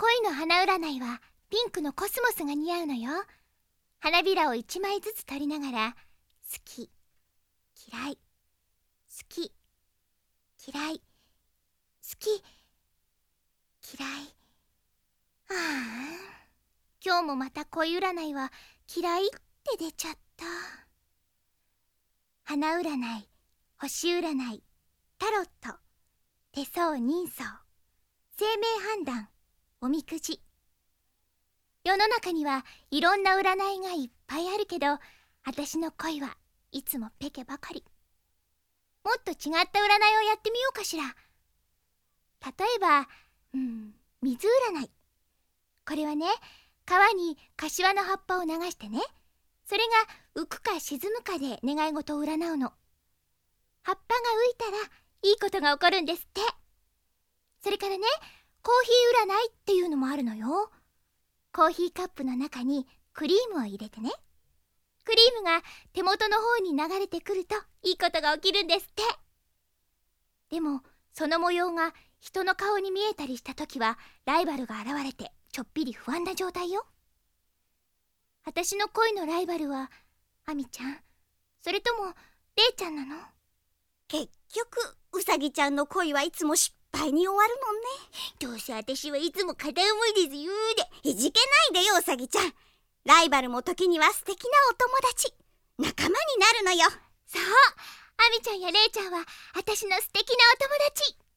恋の花占いはピンクのコスモスが似合うのよ。花びらを1枚ずつ取りながら好き嫌い好き嫌い好き嫌い。ああ今日もまた恋占いは嫌いって出ちゃった。花占い星占いタロット手相人相生命判断。おみくじ。世の中にはいろんな占いがいっぱいあるけど私の恋はいつもペケばかり。もっと違った占いをやってみようかしら。例えばうん水占い。これはね川に柏の葉っぱを流してねそれが浮くか沈むかで願い事を占うの。葉っぱが浮いたらいいことが起こるんですって。それからねコーヒー占いっていうのもあるのよ。コーヒーカップの中にクリームを入れてね。クリームが手元の方に流れてくるといいことが起きるんですって。でもその模様が人の顔に見えたりした時はライバルが現れてちょっぴり不安な状態よ。私の恋のライバルはアミちゃん。それともレイちゃんなの？結局ウサギちゃんの恋はいつも失敗に終わるもんね。どうせ私はいつも片思いですよでいじけないでようさぎちゃん。ライバルも時には素敵なお友達。仲間になるのよ。そう。アミちゃんやレイちゃんは私の素敵なお友達。